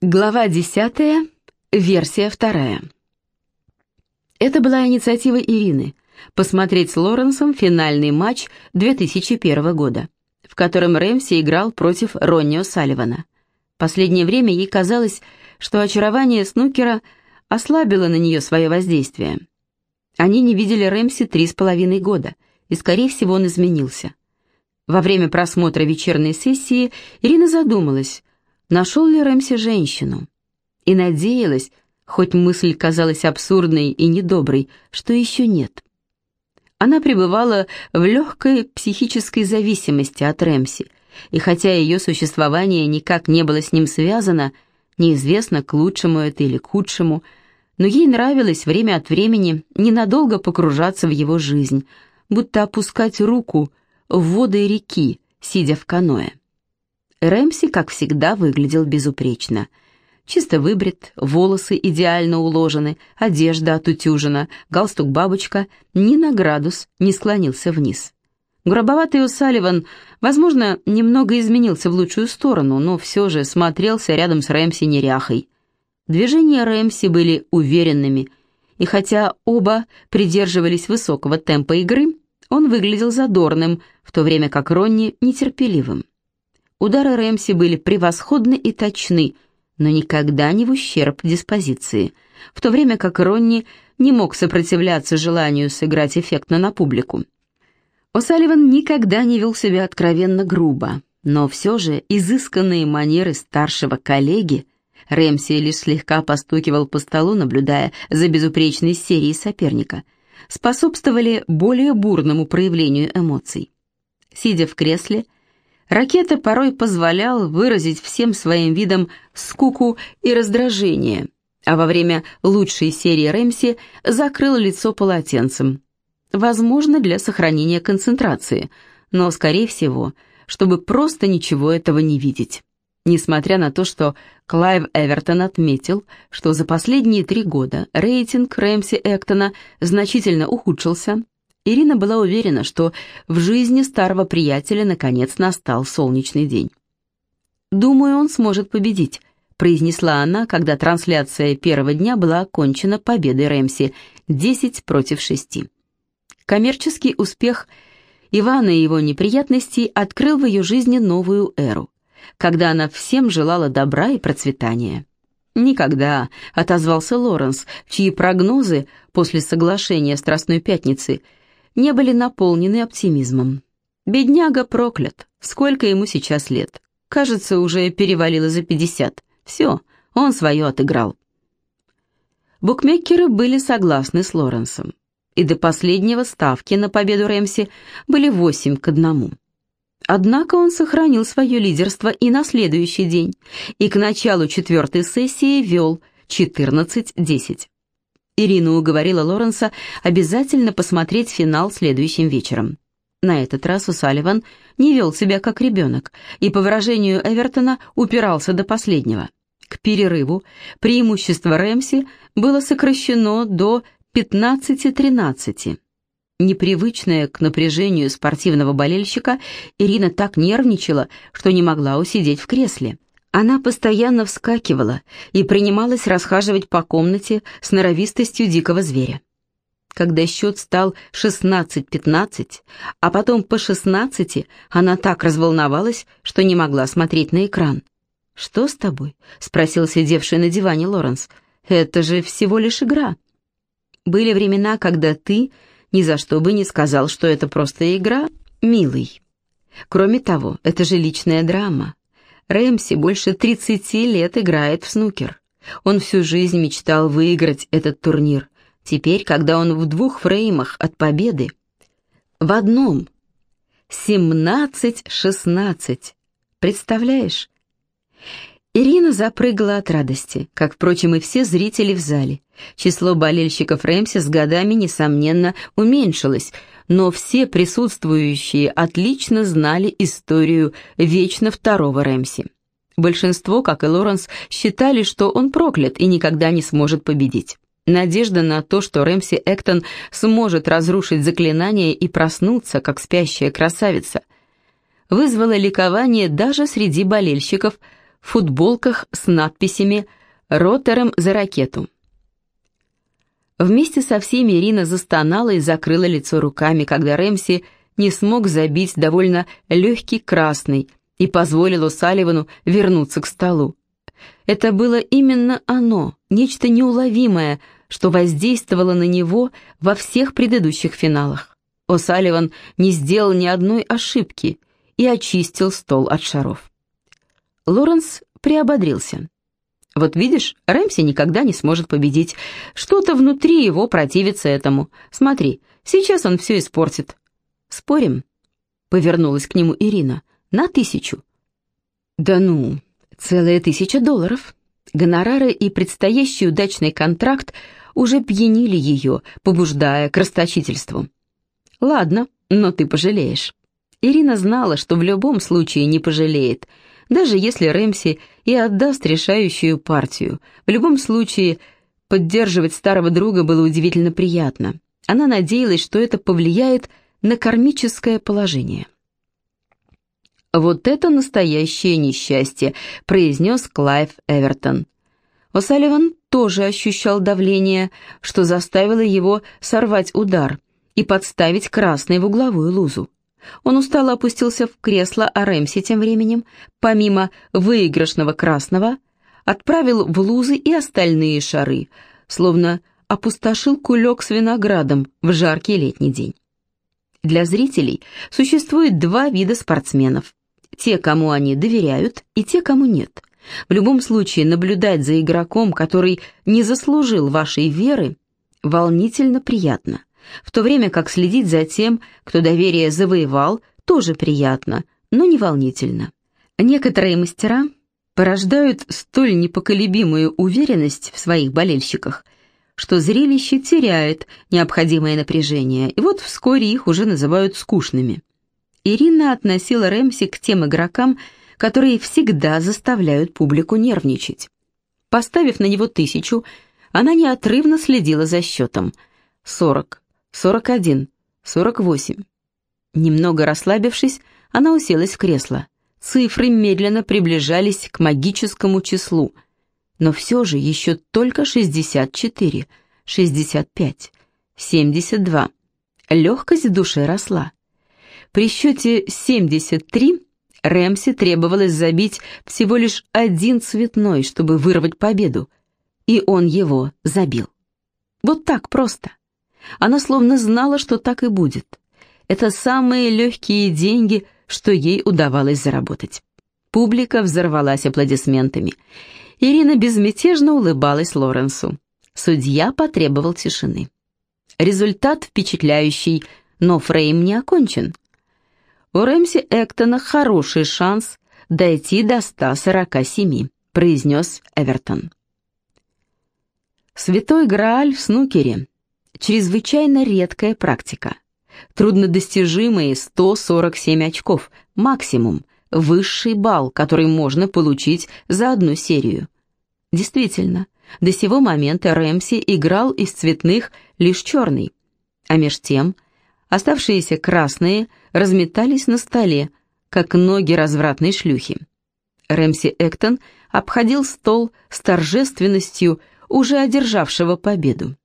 Глава 10, версия 2. Это была инициатива Ирины посмотреть с Лоренсом финальный матч 2001 года, в котором Рэмси играл против Роннио Салливана. Последнее время ей казалось, что очарование снукера ослабило на нее свое воздействие. Они не видели Рэмси три с половиной года, и, скорее всего, он изменился. Во время просмотра вечерней сессии Ирина задумалась, нашел ли Рэмси женщину. И надеялась, хоть мысль казалась абсурдной и недоброй, что еще нет. Она пребывала в легкой психической зависимости от Рэмси, и хотя ее существование никак не было с ним связано, неизвестно, к лучшему это или к худшему, но ей нравилось время от времени ненадолго погружаться в его жизнь, будто опускать руку в воды реки, сидя в каноэ. Рэмси, как всегда, выглядел безупречно. Чисто выбрит, волосы идеально уложены, одежда отутюжена, галстук-бабочка ни на градус не склонился вниз. Грубоватый О'Салливан, возможно, немного изменился в лучшую сторону, но все же смотрелся рядом с Рэмси неряхой. Движения Рэмси были уверенными, и хотя оба придерживались высокого темпа игры, он выглядел задорным, в то время как Ронни нетерпеливым. Удары Рэмси были превосходны и точны, но никогда не в ущерб диспозиции, в то время как Ронни не мог сопротивляться желанию сыграть эффектно на публику. О'Салливан никогда не вел себя откровенно грубо, но все же изысканные манеры старшего коллеги Рэмси лишь слегка постукивал по столу, наблюдая за безупречной серией соперника, способствовали более бурному проявлению эмоций. Сидя в кресле, Ракета порой позволял выразить всем своим видом скуку и раздражение, а во время лучшей серии Рэмси закрыл лицо полотенцем. Возможно, для сохранения концентрации, но, скорее всего, чтобы просто ничего этого не видеть. Несмотря на то, что Клайв Эвертон отметил, что за последние три года рейтинг Рэмси Эктона значительно ухудшился, Ирина была уверена, что в жизни старого приятеля наконец настал солнечный день. «Думаю, он сможет победить», — произнесла она, когда трансляция первого дня была окончена победой Рэмси 10 против 6. Коммерческий успех Ивана и его неприятностей открыл в ее жизни новую эру, когда она всем желала добра и процветания. «Никогда», — отозвался Лоренс, чьи прогнозы после соглашения Страстной Пятницы — не были наполнены оптимизмом. Бедняга проклят. Сколько ему сейчас лет? Кажется, уже перевалило за пятьдесят. Все, он свое отыграл. Букмекеры были согласны с Лоренсом. И до последнего ставки на победу Рэмси были восемь к одному. Однако он сохранил свое лидерство и на следующий день, и к началу четвертой сессии вел 14-10. Ирина уговорила Лоренса обязательно посмотреть финал следующим вечером. На этот раз Усаливан не вел себя как ребенок и, по выражению Эвертона, упирался до последнего. К перерыву преимущество Рэмси было сокращено до 15-13. Непривычная к напряжению спортивного болельщика, Ирина так нервничала, что не могла усидеть в кресле. Она постоянно вскакивала и принималась расхаживать по комнате с норовистостью дикого зверя. Когда счет стал 16-15, а потом по 16, она так разволновалась, что не могла смотреть на экран. «Что с тобой?» — спросил сидевший на диване Лоренс. «Это же всего лишь игра». «Были времена, когда ты ни за что бы не сказал, что это просто игра, милый. Кроме того, это же личная драма. Рэмси больше 30 лет играет в снукер. Он всю жизнь мечтал выиграть этот турнир. Теперь, когда он в двух фреймах от победы, в одном 17-16. Представляешь? Ирина запрыгала от радости, как, впрочем, и все зрители в зале. Число болельщиков Рэмси с годами, несомненно, уменьшилось, но все присутствующие отлично знали историю вечно второго Рэмси. Большинство, как и Лоренс, считали, что он проклят и никогда не сможет победить. Надежда на то, что Рэмси Эктон сможет разрушить заклинание и проснуться, как спящая красавица, вызвала ликование даже среди болельщиков в футболках с надписями «Ротором за ракету». Вместе со всеми Ирина застонала и закрыла лицо руками, когда Рэмси не смог забить довольно легкий красный и позволил Салливану вернуться к столу. Это было именно оно, нечто неуловимое, что воздействовало на него во всех предыдущих финалах. О'Салливан не сделал ни одной ошибки и очистил стол от шаров. Лоренс приободрился. Вот видишь, Рэмси никогда не сможет победить. Что-то внутри его противится этому. Смотри, сейчас он все испортит. Спорим? Повернулась к нему Ирина. На тысячу. Да ну, целая тысяча долларов. Гонорары и предстоящий удачный контракт уже пьянили ее, побуждая к расточительству. Ладно, но ты пожалеешь. Ирина знала, что в любом случае не пожалеет – даже если Рэмси и отдаст решающую партию. В любом случае, поддерживать старого друга было удивительно приятно. Она надеялась, что это повлияет на кармическое положение. «Вот это настоящее несчастье», — произнес Клайв Эвертон. О'Салливан тоже ощущал давление, что заставило его сорвать удар и подставить красный в угловую лузу. Он устало опустился в кресло, а Рэмси тем временем, помимо выигрышного красного, отправил в лузы и остальные шары, словно опустошил кулек с виноградом в жаркий летний день. Для зрителей существует два вида спортсменов. Те, кому они доверяют, и те, кому нет. В любом случае, наблюдать за игроком, который не заслужил вашей веры, волнительно приятно в то время как следить за тем, кто доверие завоевал, тоже приятно, но не волнительно. Некоторые мастера порождают столь непоколебимую уверенность в своих болельщиках, что зрелище теряет необходимое напряжение, и вот вскоре их уже называют скучными. Ирина относила Рэмси к тем игрокам, которые всегда заставляют публику нервничать. Поставив на него тысячу, она неотрывно следила за счетом. Сорок, сорок один, сорок восемь. Немного расслабившись, она уселась в кресло. Цифры медленно приближались к магическому числу, но все же еще только шестьдесят четыре, шестьдесят пять, семьдесят два. Легкость в душе росла. При счете семьдесят три Рэмси требовалось забить всего лишь один цветной, чтобы вырвать победу, и он его забил. Вот так просто. Она словно знала, что так и будет. Это самые легкие деньги, что ей удавалось заработать. Публика взорвалась аплодисментами. Ирина безмятежно улыбалась Лоренсу. Судья потребовал тишины. Результат впечатляющий, но фрейм не окончен. У Рэмси Эктона хороший шанс дойти до 147, произнес Эвертон. Святой Грааль в снукере чрезвычайно редкая практика. Труднодостижимые 147 очков, максимум, высший балл, который можно получить за одну серию. Действительно, до сего момента Рэмси играл из цветных лишь черный, а меж тем оставшиеся красные разметались на столе, как ноги развратной шлюхи. Рэмси Эктон обходил стол с торжественностью уже одержавшего победу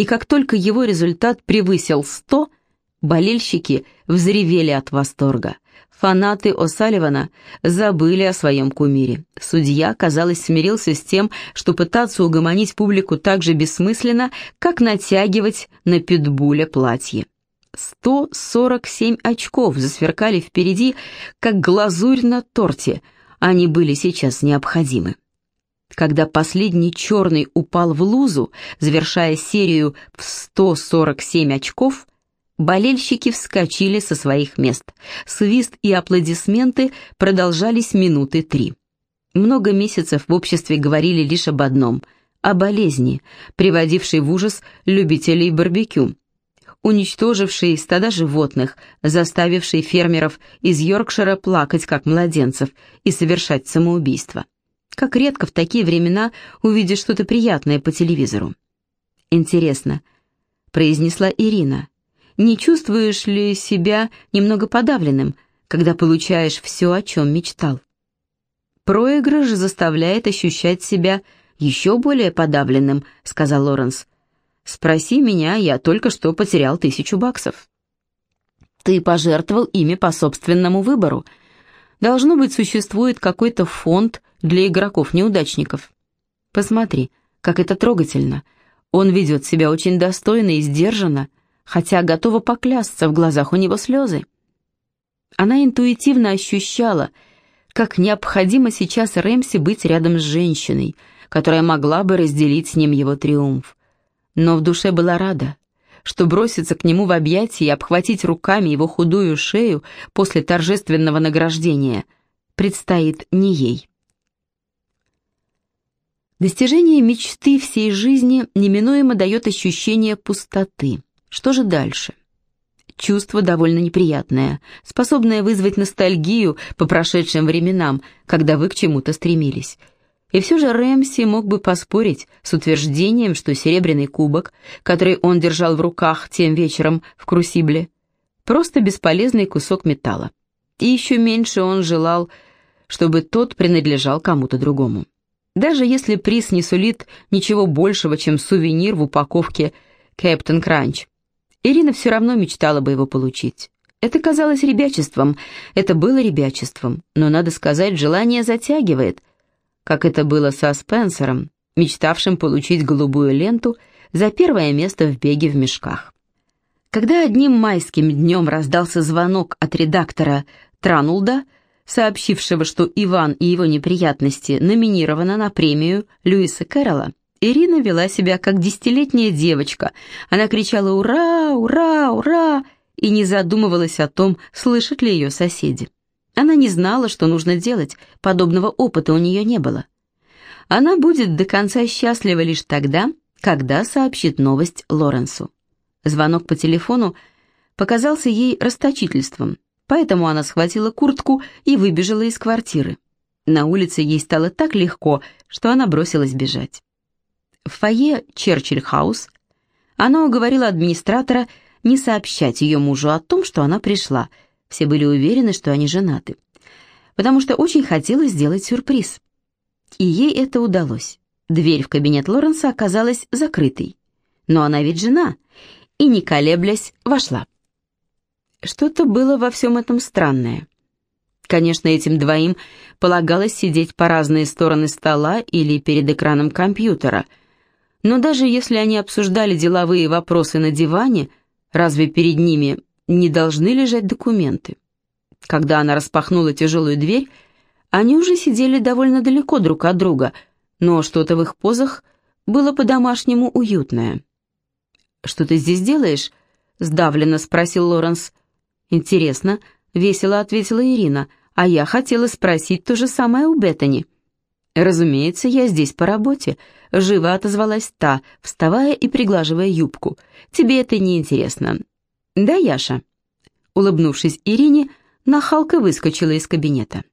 и как только его результат превысил 100, болельщики взревели от восторга. Фанаты О'Салливана забыли о своем кумире. Судья, казалось, смирился с тем, что пытаться угомонить публику так же бессмысленно, как натягивать на питбуля платье. 147 очков засверкали впереди, как глазурь на торте. Они были сейчас необходимы. Когда последний черный упал в лузу, завершая серию в 147 очков, болельщики вскочили со своих мест. Свист и аплодисменты продолжались минуты три. Много месяцев в обществе говорили лишь об одном – о болезни, приводившей в ужас любителей барбекю, уничтожившей стада животных, заставившей фермеров из Йоркшира плакать как младенцев и совершать самоубийство. Как редко в такие времена увидишь что-то приятное по телевизору. «Интересно», — произнесла Ирина, — «не чувствуешь ли себя немного подавленным, когда получаешь все, о чем мечтал?» Проигрыш заставляет ощущать себя еще более подавленным», — сказал Лоренс. «Спроси меня, я только что потерял тысячу баксов». «Ты пожертвовал ими по собственному выбору. Должно быть, существует какой-то фонд для игроков-неудачников. Посмотри, как это трогательно. Он ведет себя очень достойно и сдержанно, хотя готова поклясться, в глазах у него слезы. Она интуитивно ощущала, как необходимо сейчас Рэмси быть рядом с женщиной, которая могла бы разделить с ним его триумф. Но в душе была рада, что броситься к нему в объятия и обхватить руками его худую шею после торжественного награждения предстоит не ей. Достижение мечты всей жизни неминуемо дает ощущение пустоты. Что же дальше? Чувство довольно неприятное, способное вызвать ностальгию по прошедшим временам, когда вы к чему-то стремились. И все же Рэмси мог бы поспорить с утверждением, что серебряный кубок, который он держал в руках тем вечером в Крусибле, просто бесполезный кусок металла. И еще меньше он желал, чтобы тот принадлежал кому-то другому. Даже если приз не сулит ничего большего, чем сувенир в упаковке «Кэптон Кранч», Ирина все равно мечтала бы его получить. Это казалось ребячеством, это было ребячеством, но, надо сказать, желание затягивает, как это было со Спенсером, мечтавшим получить голубую ленту за первое место в беге в мешках. Когда одним майским днем раздался звонок от редактора Транулда, сообщившего, что Иван и его неприятности номинированы на премию Льюиса Кэрролла, Ирина вела себя как десятилетняя девочка. Она кричала «Ура! Ура! Ура!» и не задумывалась о том, слышат ли ее соседи. Она не знала, что нужно делать, подобного опыта у нее не было. Она будет до конца счастлива лишь тогда, когда сообщит новость Лоренсу. Звонок по телефону показался ей расточительством, поэтому она схватила куртку и выбежала из квартиры. На улице ей стало так легко, что она бросилась бежать. В фойе Черчилль-хаус она уговорила администратора не сообщать ее мужу о том, что она пришла. Все были уверены, что они женаты. Потому что очень хотела сделать сюрприз. И ей это удалось. Дверь в кабинет Лоренса оказалась закрытой. Но она ведь жена, и, не колеблясь, вошла. Что-то было во всем этом странное. Конечно, этим двоим полагалось сидеть по разные стороны стола или перед экраном компьютера – но даже если они обсуждали деловые вопросы на диване, разве перед ними не должны лежать документы? Когда она распахнула тяжелую дверь, они уже сидели довольно далеко друг от друга, но что-то в их позах было по-домашнему уютное. «Что ты здесь делаешь?» — сдавленно спросил Лоренс. «Интересно», — весело ответила Ирина, «а я хотела спросить то же самое у Беттани». «Разумеется, я здесь по работе», — живо отозвалась та, вставая и приглаживая юбку. «Тебе это не интересно. «Да, Яша». Улыбнувшись Ирине, нахалка выскочила из кабинета.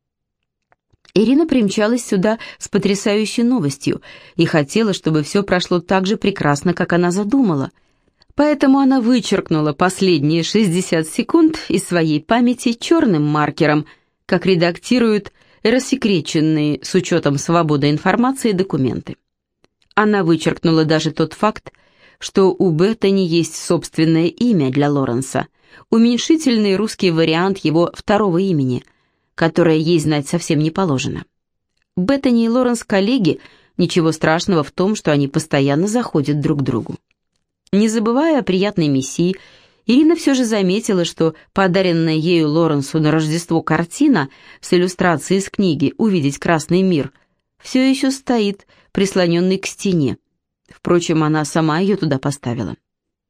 Ирина примчалась сюда с потрясающей новостью и хотела, чтобы все прошло так же прекрасно, как она задумала. Поэтому она вычеркнула последние 60 секунд из своей памяти черным маркером, как редактируют рассекреченные с учетом свободы информации документы. Она вычеркнула даже тот факт, что у Беттани есть собственное имя для Лоренса, уменьшительный русский вариант его второго имени, которое ей знать совсем не положено. Беттани и Лоренс коллеги, ничего страшного в том, что они постоянно заходят друг к другу. Не забывая о приятной миссии Ирина все же заметила, что подаренная ею Лоренсу на Рождество картина с иллюстрацией из книги «Увидеть красный мир» все еще стоит, прислоненный к стене. Впрочем, она сама ее туда поставила.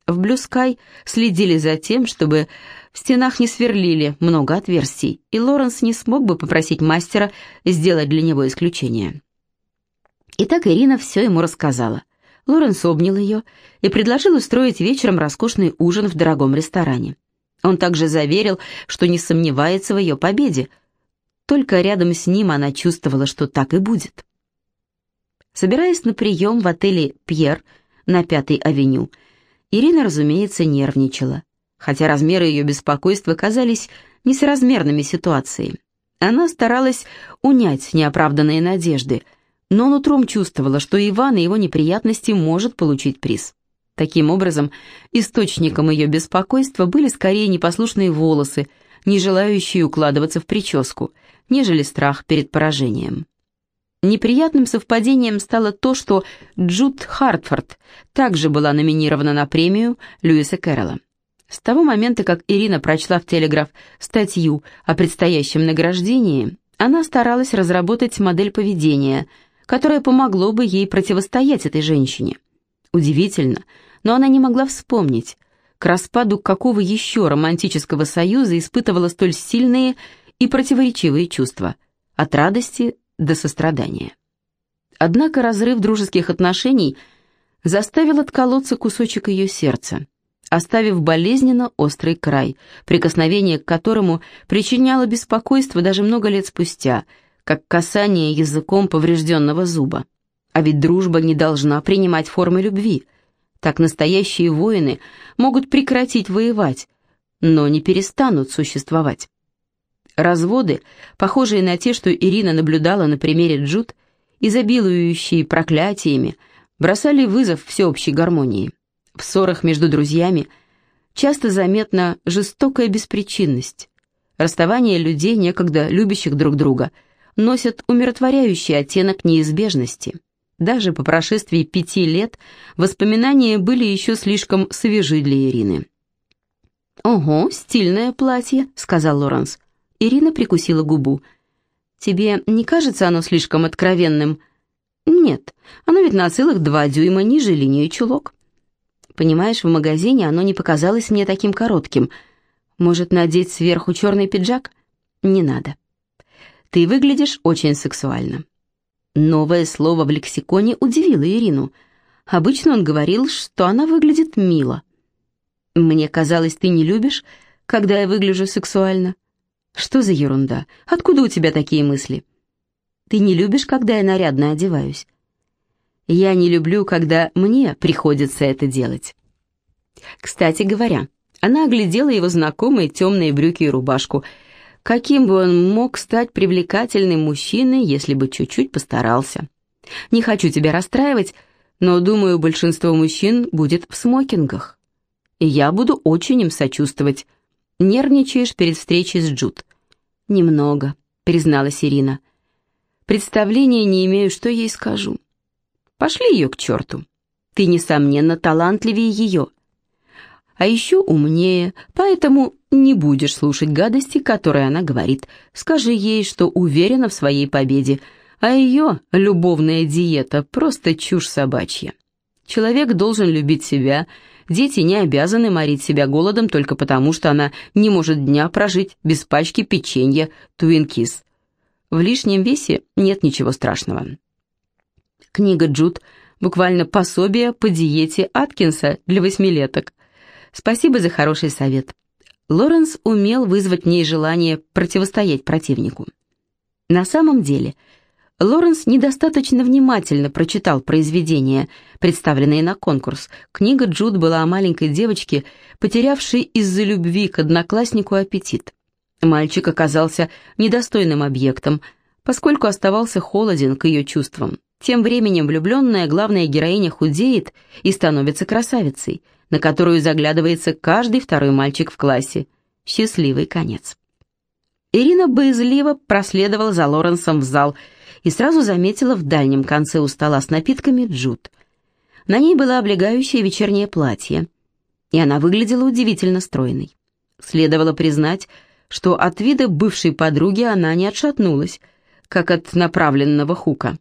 В Sky следили за тем, чтобы в стенах не сверлили много отверстий, и Лоренс не смог бы попросить мастера сделать для него исключение. Итак, Ирина все ему рассказала. Лоренс обнял ее и предложил устроить вечером роскошный ужин в дорогом ресторане. Он также заверил, что не сомневается в ее победе, только рядом с ним она чувствовала, что так и будет. Собираясь на прием в отеле «Пьер» на Пятой авеню, Ирина, разумеется, нервничала, хотя размеры ее беспокойства казались несоразмерными ситуации. Она старалась унять неоправданные надежды, но нутром чувствовала, что Иван и его неприятности может получить приз. Таким образом, источником ее беспокойства были скорее непослушные волосы, не желающие укладываться в прическу, нежели страх перед поражением. Неприятным совпадением стало то, что Джуд Хартфорд также была номинирована на премию Льюиса Кэрролла. С того момента, как Ирина прочла в «Телеграф» статью о предстоящем награждении, она старалась разработать модель поведения, которая помогло бы ей противостоять этой женщине. Удивительно, но она не могла вспомнить, к распаду какого еще романтического союза испытывала столь сильные и противоречивые чувства, от радости до сострадания. Однако разрыв дружеских отношений заставил отколоться кусочек ее сердца, оставив болезненно острый край, прикосновение к которому причиняло беспокойство даже много лет спустя, как касание языком поврежденного зуба. А ведь дружба не должна принимать формы любви. Так настоящие воины могут прекратить воевать, но не перестанут существовать. Разводы, похожие на те, что Ирина наблюдала на примере Джуд, изобилующие проклятиями, бросали вызов всеобщей гармонии. В ссорах между друзьями часто заметна жестокая беспричинность. Расставание людей, некогда любящих друг друга, носят умиротворяющий оттенок неизбежности. Даже по прошествии пяти лет воспоминания были еще слишком свежи для Ирины. «Ого, стильное платье», — сказал Лоренс. Ирина прикусила губу. «Тебе не кажется оно слишком откровенным?» «Нет, оно ведь на целых два дюйма ниже линии чулок». «Понимаешь, в магазине оно не показалось мне таким коротким. Может, надеть сверху черный пиджак?» «Не надо. Ты выглядишь очень сексуально». Новое слово в лексиконе удивило Ирину. Обычно он говорил, что она выглядит мило. «Мне казалось, ты не любишь, когда я выгляжу сексуально». «Что за ерунда? Откуда у тебя такие мысли?» «Ты не любишь, когда я нарядно одеваюсь?» «Я не люблю, когда мне приходится это делать». Кстати говоря, она оглядела его знакомые темные брюки и рубашку. Каким бы он мог стать привлекательным мужчиной, если бы чуть-чуть постарался? «Не хочу тебя расстраивать, но, думаю, большинство мужчин будет в смокингах. И я буду очень им сочувствовать. Нервничаешь перед встречей с Джуд?» «Немного», — призналась Ирина. «Представления не имею, что ей скажу. Пошли ее к черту. Ты, несомненно, талантливее ее. А еще умнее, поэтому не будешь слушать гадости, которые она говорит. Скажи ей, что уверена в своей победе, а ее любовная диета — просто чушь собачья. Человек должен любить себя Дети не обязаны морить себя голодом только потому, что она не может дня прожить без пачки печенья Твинкис. В лишнем весе нет ничего страшного. Книга Джуд – буквально пособие по диете Аткинса для восьмилеток. Спасибо за хороший совет. Лоренс умел вызвать в ней желание противостоять противнику. На самом деле – Лоренс недостаточно внимательно прочитал произведение, представленное на конкурс. Книга Джуд была о маленькой девочке, потерявшей из-за любви к однокласснику аппетит. Мальчик оказался недостойным объектом, поскольку оставался холоден к ее чувствам. Тем временем влюбленная главная героиня худеет и становится красавицей, на которую заглядывается каждый второй мальчик в классе. Счастливый конец. Ирина боязливо проследовала за Лоренсом в зал – и сразу заметила в дальнем конце у стола с напитками джут. На ней было облегающее вечернее платье, и она выглядела удивительно стройной. Следовало признать, что от вида бывшей подруги она не отшатнулась, как от направленного хука.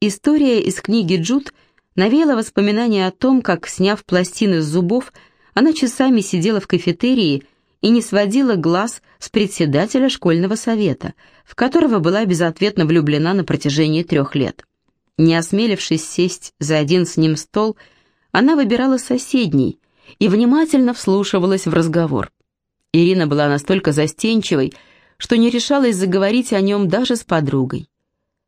История из книги Джуд навеяла воспоминания о том, как, сняв пластины с зубов, она часами сидела в кафетерии и не сводила глаз с председателя школьного совета, в которого была безответно влюблена на протяжении трех лет. Не осмелившись сесть за один с ним стол, она выбирала соседний и внимательно вслушивалась в разговор. Ирина была настолько застенчивой, что не решалась заговорить о нем даже с подругой.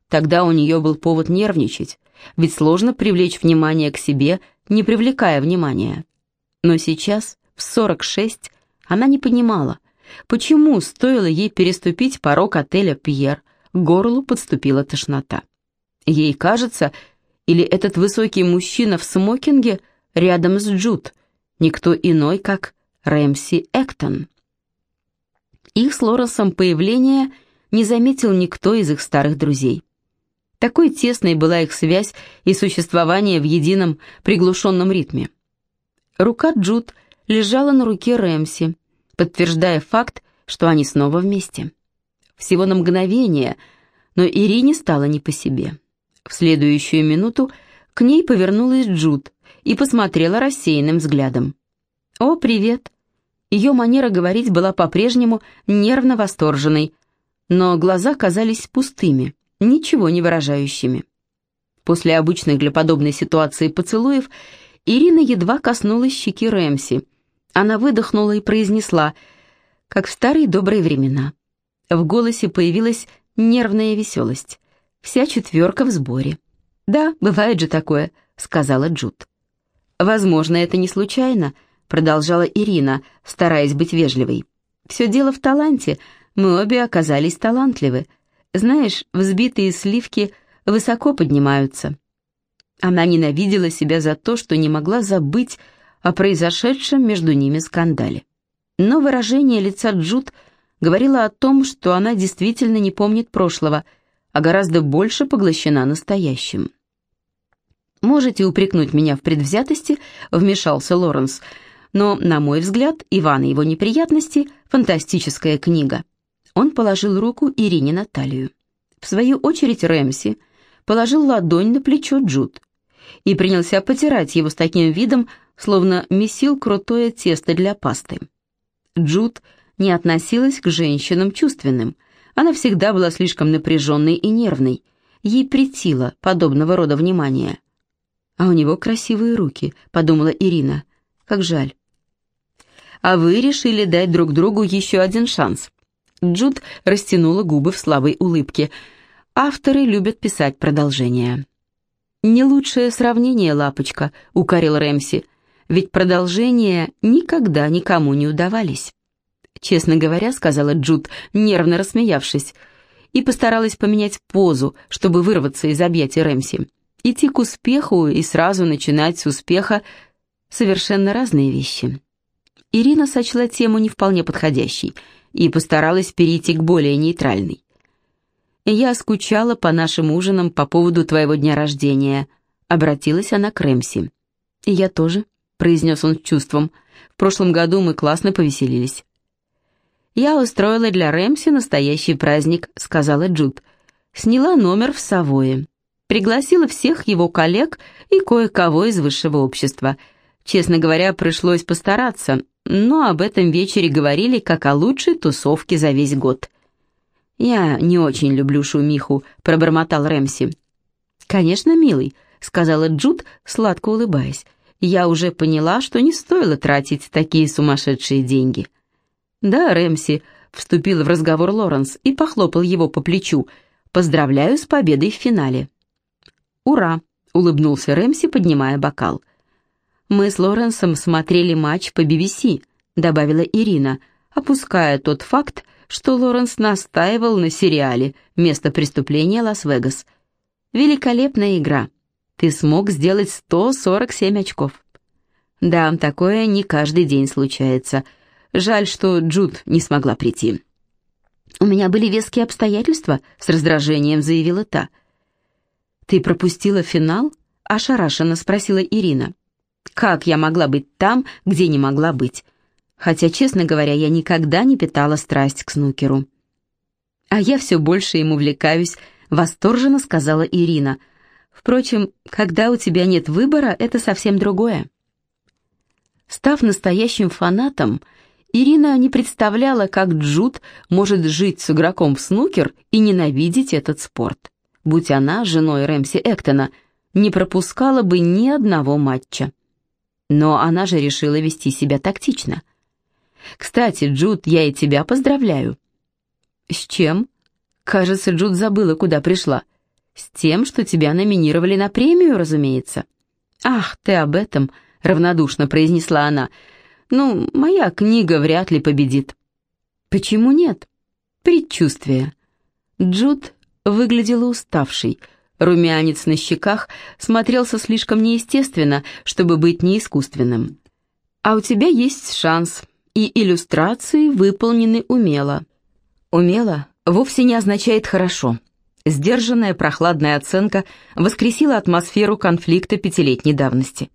Тогда у нее был повод нервничать, ведь сложно привлечь внимание к себе, не привлекая внимания. Но сейчас, в 46, она не понимала, Почему стоило ей переступить порог отеля «Пьер», к горлу подступила тошнота? Ей кажется, или этот высокий мужчина в смокинге рядом с Джуд, никто иной, как Рэмси Эктон. Их с Лоренсом появление не заметил никто из их старых друзей. Такой тесной была их связь и существование в едином приглушенном ритме. Рука Джуд лежала на руке Рэмси, подтверждая факт, что они снова вместе. Всего на мгновение, но Ирине стало не по себе. В следующую минуту к ней повернулась Джуд и посмотрела рассеянным взглядом. «О, привет!» Ее манера говорить была по-прежнему нервно восторженной, но глаза казались пустыми, ничего не выражающими. После обычных для подобной ситуации поцелуев Ирина едва коснулась щеки Рэмси. Она выдохнула и произнесла, как в старые добрые времена. В голосе появилась нервная веселость. Вся четверка в сборе. «Да, бывает же такое», — сказала Джуд. «Возможно, это не случайно», — продолжала Ирина, стараясь быть вежливой. «Все дело в таланте. Мы обе оказались талантливы. Знаешь, взбитые сливки высоко поднимаются. Она ненавидела себя за то, что не могла забыть о произошедшем между ними скандале. Но выражение лица Джуд говорило о том, что она действительно не помнит прошлого, а гораздо больше поглощена настоящим. «Можете упрекнуть меня в предвзятости», — вмешался Лоренс, «но, на мой взгляд, «Иван и его неприятности» — фантастическая книга. Он положил руку Ирине на талию. В свою очередь Рэмси положил ладонь на плечо Джуд и принялся потирать его с таким видом, словно месил крутое тесто для пасты. Джуд не относилась к женщинам чувственным. Она всегда была слишком напряженной и нервной. Ей претило подобного рода внимание. «А у него красивые руки», — подумала Ирина. «Как жаль». «А вы решили дать друг другу еще один шанс». Джуд растянула губы в слабой улыбке. «Авторы любят писать продолжение». «Не лучшее сравнение, лапочка», — укорил Рэмси, «ведь продолжения никогда никому не удавались». «Честно говоря», — сказала Джуд, нервно рассмеявшись, и постаралась поменять позу, чтобы вырваться из объятий Рэмси. Идти к успеху и сразу начинать с успеха — совершенно разные вещи. Ирина сочла тему не вполне подходящей и постаралась перейти к более нейтральной. «Я скучала по нашим ужинам по поводу твоего дня рождения», — обратилась она к Рэмси. «Я тоже», — произнес он с чувством. «В прошлом году мы классно повеселились». «Я устроила для Рэмси настоящий праздник», — сказала Джуд. «Сняла номер в Савое. Пригласила всех его коллег и кое-кого из высшего общества. Честно говоря, пришлось постараться, но об этом вечере говорили как о лучшей тусовке за весь год». «Я не очень люблю шумиху», — пробормотал Рэмси. «Конечно, милый», — сказала Джуд, сладко улыбаясь. «Я уже поняла, что не стоило тратить такие сумасшедшие деньги». «Да, Рэмси», — вступил в разговор Лоренс и похлопал его по плечу. «Поздравляю с победой в финале». «Ура!» — улыбнулся Рэмси, поднимая бокал. «Мы с Лоренсом смотрели матч по BBC», — добавила Ирина, опуская тот факт, что Лоренс настаивал на сериале «Место преступления Лас-Вегас». «Великолепная игра. Ты смог сделать 147 очков». «Да, такое не каждый день случается. Жаль, что Джуд не смогла прийти». «У меня были веские обстоятельства», — с раздражением заявила та. «Ты пропустила финал?» — ошарашенно спросила Ирина. «Как я могла быть там, где не могла быть? хотя, честно говоря, я никогда не питала страсть к снукеру. «А я все больше им увлекаюсь», — восторженно сказала Ирина. «Впрочем, когда у тебя нет выбора, это совсем другое». Став настоящим фанатом, Ирина не представляла, как Джуд может жить с игроком в снукер и ненавидеть этот спорт. Будь она женой Рэмси Эктона, не пропускала бы ни одного матча. Но она же решила вести себя тактично — кстати, Джуд, я и тебя поздравляю». «С чем?» «Кажется, Джуд забыла, куда пришла». «С тем, что тебя номинировали на премию, разумеется». «Ах, ты об этом», — равнодушно произнесла она. «Ну, моя книга вряд ли победит». Почему нет? Предчувствие. Джуд выглядела уставшей. Румянец на щеках смотрелся слишком неестественно, чтобы быть неискусственным. А у тебя есть шанс, и иллюстрации выполнены умело. Умело вовсе не означает «хорошо». Сдержанная прохладная оценка воскресила атмосферу конфликта пятилетней давности.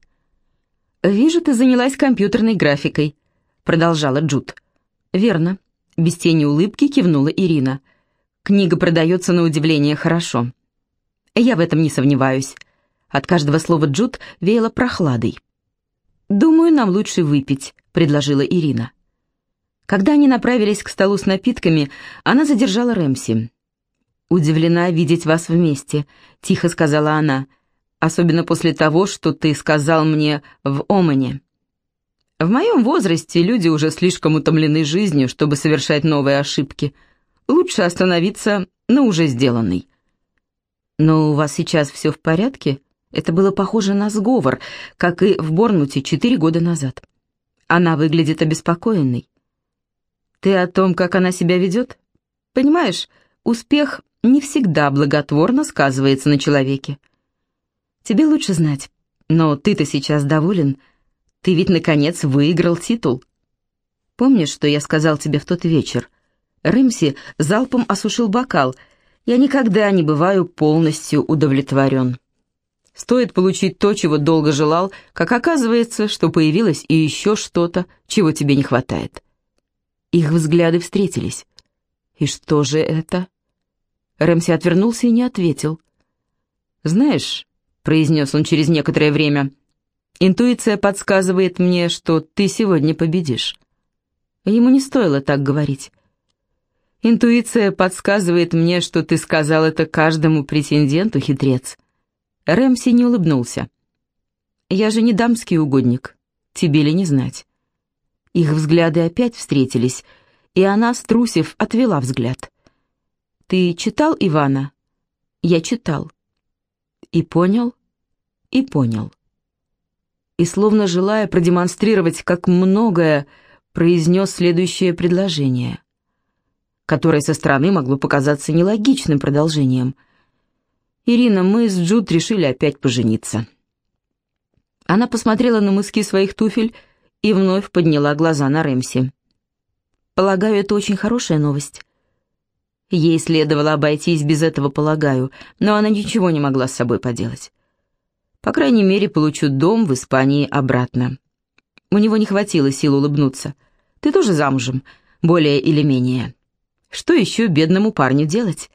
«Вижу, ты занялась компьютерной графикой», — продолжала Джуд. «Верно», — без тени улыбки кивнула Ирина. «Книга продается на удивление хорошо». «Я в этом не сомневаюсь». От каждого слова Джуд веяло прохладой. «Думаю, нам лучше выпить», — предложила Ирина. Когда они направились к столу с напитками, она задержала Рэмси. «Удивлена видеть вас вместе», — тихо сказала она, «особенно после того, что ты сказал мне в Омане». «В моем возрасте люди уже слишком утомлены жизнью, чтобы совершать новые ошибки. Лучше остановиться на уже сделанной». «Но у вас сейчас все в порядке?» Это было похоже на сговор, как и в Борнуте четыре года назад. Она выглядит обеспокоенной. «Ты о том, как она себя ведет? Понимаешь, успех не всегда благотворно сказывается на человеке. Тебе лучше знать, но ты-то сейчас доволен. Ты ведь, наконец, выиграл титул. Помнишь, что я сказал тебе в тот вечер? Рымси залпом осушил бокал. Я никогда не бываю полностью удовлетворен. Стоит получить то, чего долго желал, как оказывается, что появилось и еще что-то, чего тебе не хватает. Их взгляды встретились. И что же это? Рэмси отвернулся и не ответил. «Знаешь», — произнес он через некоторое время, — «интуиция подсказывает мне, что ты сегодня победишь». Ему не стоило так говорить. «Интуиция подсказывает мне, что ты сказал это каждому претенденту, хитрец». Рэмси не улыбнулся. «Я же не дамский угодник, тебе ли не знать». Их взгляды опять встретились, и она, струсив, отвела взгляд. «Ты читал Ивана?» «Я читал». «И понял?» «И понял». И, словно желая продемонстрировать, как многое, произнес следующее предложение, которое со стороны могло показаться нелогичным продолжением. «Ирина, мы с Джуд решили опять пожениться». Она посмотрела на мыски своих туфель и вновь подняла глаза на Рэмси. «Полагаю, это очень хорошая новость». Ей следовало обойтись без этого, полагаю, но она ничего не могла с собой поделать. По крайней мере, получу дом в Испании обратно. У него не хватило сил улыбнуться. Ты тоже замужем, более или менее. Что еще бедному парню делать?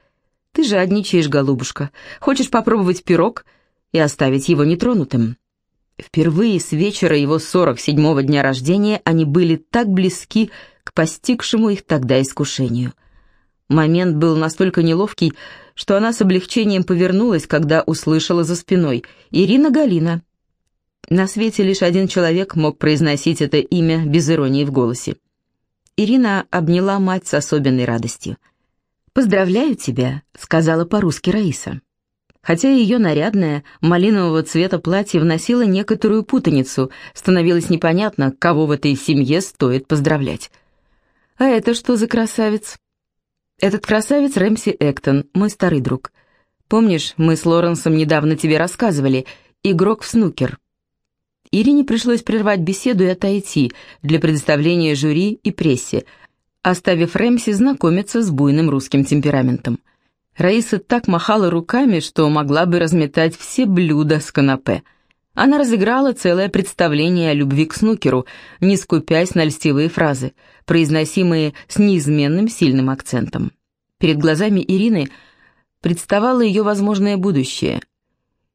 Ты жадничаешь, голубушка. Хочешь попробовать пирог и оставить его нетронутым? Впервые с вечера его 47-го дня рождения они были так близки к постигшему их тогда искушению — Момент был настолько неловкий, что она с облегчением повернулась, когда услышала за спиной «Ирина Галина». На свете лишь один человек мог произносить это имя без иронии в голосе. Ирина обняла мать с особенной радостью. «Поздравляю тебя», — сказала по-русски Раиса. Хотя ее нарядное, малинового цвета платье вносило некоторую путаницу, становилось непонятно, кого в этой семье стоит поздравлять. «А это что за красавец?» Этот красавец Рэмси Эктон, мой старый друг. Помнишь, мы с Лоренсом недавно тебе рассказывали, игрок в снукер. Ирине пришлось прервать беседу и отойти для предоставления жюри и прессе, оставив Рэмси знакомиться с буйным русским темпераментом. Раиса так махала руками, что могла бы разметать все блюда с канапе. Она разыграла целое представление о любви к снукеру, не скупясь на льстивые фразы, произносимые с неизменным сильным акцентом. Перед глазами Ирины представало ее возможное будущее,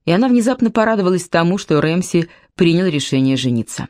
и она внезапно порадовалась тому, что Рэмси принял решение жениться.